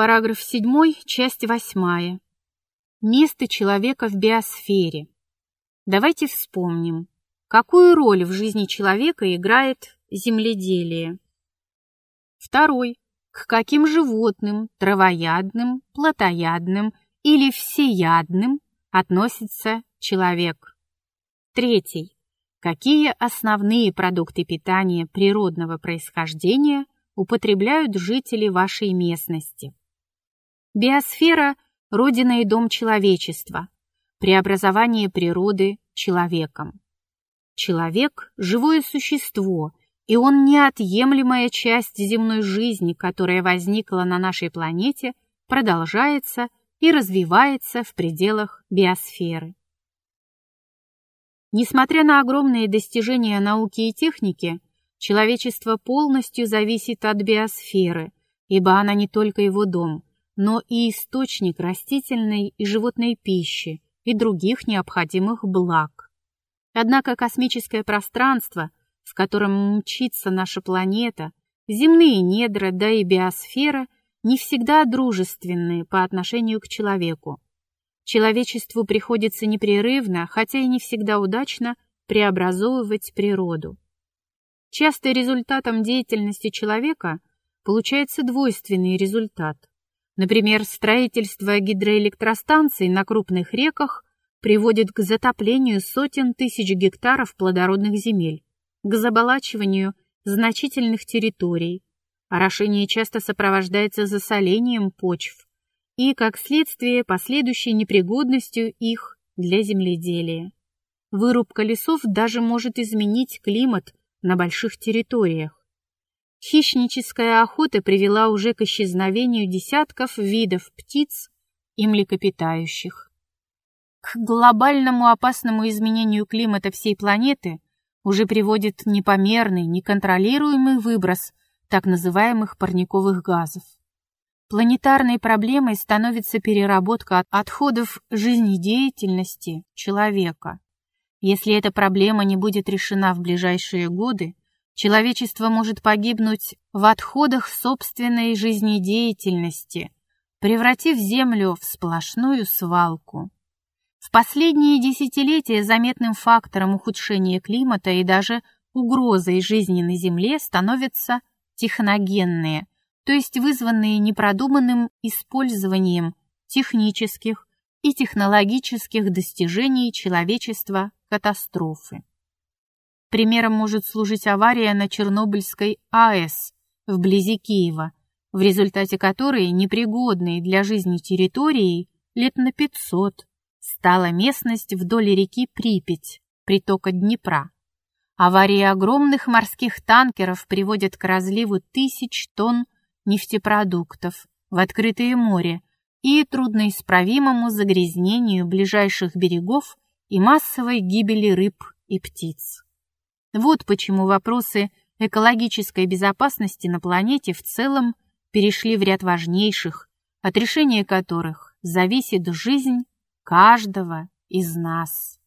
Параграф 7, часть 8. Место человека в биосфере. Давайте вспомним, какую роль в жизни человека играет земледелие. Второй. К каким животным, травоядным, плотоядным или всеядным относится человек? Третий. Какие основные продукты питания природного происхождения употребляют жители вашей местности? Биосфера – родина и дом человечества, преобразование природы человеком. Человек – живое существо, и он неотъемлемая часть земной жизни, которая возникла на нашей планете, продолжается и развивается в пределах биосферы. Несмотря на огромные достижения науки и техники, человечество полностью зависит от биосферы, ибо она не только его дом – но и источник растительной и животной пищи и других необходимых благ. Однако космическое пространство, в котором мчится наша планета, земные недра, да и биосфера, не всегда дружественные по отношению к человеку. Человечеству приходится непрерывно, хотя и не всегда удачно, преобразовывать природу. Часто результатом деятельности человека получается двойственный результат. Например, строительство гидроэлектростанций на крупных реках приводит к затоплению сотен тысяч гектаров плодородных земель, к заболачиванию значительных территорий. Орошение часто сопровождается засолением почв и, как следствие, последующей непригодностью их для земледелия. Вырубка лесов даже может изменить климат на больших территориях. Хищническая охота привела уже к исчезновению десятков видов птиц и млекопитающих. К глобальному опасному изменению климата всей планеты уже приводит непомерный, неконтролируемый выброс так называемых парниковых газов. Планетарной проблемой становится переработка отходов жизнедеятельности человека. Если эта проблема не будет решена в ближайшие годы, Человечество может погибнуть в отходах собственной жизнедеятельности, превратив Землю в сплошную свалку. В последние десятилетия заметным фактором ухудшения климата и даже угрозой жизни на Земле становятся техногенные, то есть вызванные непродуманным использованием технических и технологических достижений человечества катастрофы. Примером может служить авария на Чернобыльской АЭС вблизи Киева, в результате которой непригодной для жизни территорией лет на 500 стала местность вдоль реки Припять, притока Днепра. Аварии огромных морских танкеров приводят к разливу тысяч тонн нефтепродуктов в открытое море и трудноисправимому загрязнению ближайших берегов и массовой гибели рыб и птиц. Вот почему вопросы экологической безопасности на планете в целом перешли в ряд важнейших, от решения которых зависит жизнь каждого из нас.